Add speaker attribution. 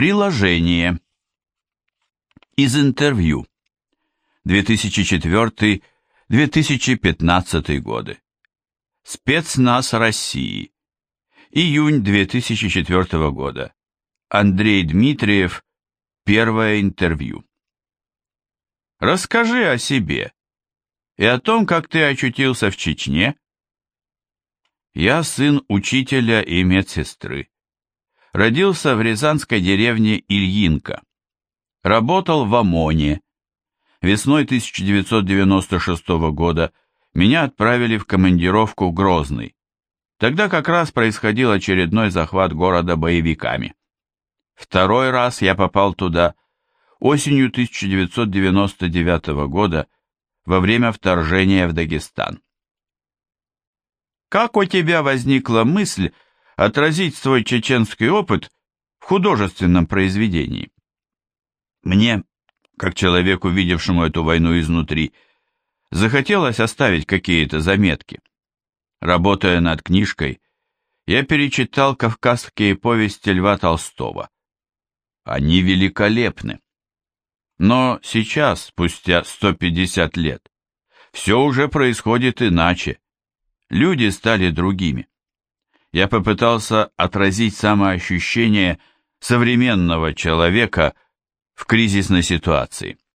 Speaker 1: Приложение. Из интервью. 2004-2015 годы. Спецназ России. Июнь 2004 года. Андрей Дмитриев. Первое интервью. Расскажи о себе и о том, как ты очутился в Чечне. Я сын учителя и медсестры. Родился в рязанской деревне Ильинка. Работал в ОМОНе. Весной 1996 года меня отправили в командировку в Грозный. Тогда как раз происходил очередной захват города боевиками. Второй раз я попал туда осенью 1999 года во время вторжения в Дагестан. Как у тебя возникла мысль отразить свой чеченский опыт в художественном произведении? Мне, как человеку, видевшему эту войну изнутри, захотелось оставить какие-то заметки. Работая над книжкой, я перечитал кавказские повести Льва Толстого. Они великолепны. Но сейчас, спустя 150 лет, все уже происходит иначе. Люди стали другими. Я попытался отразить самоощущение современного человека в кризисной ситуации.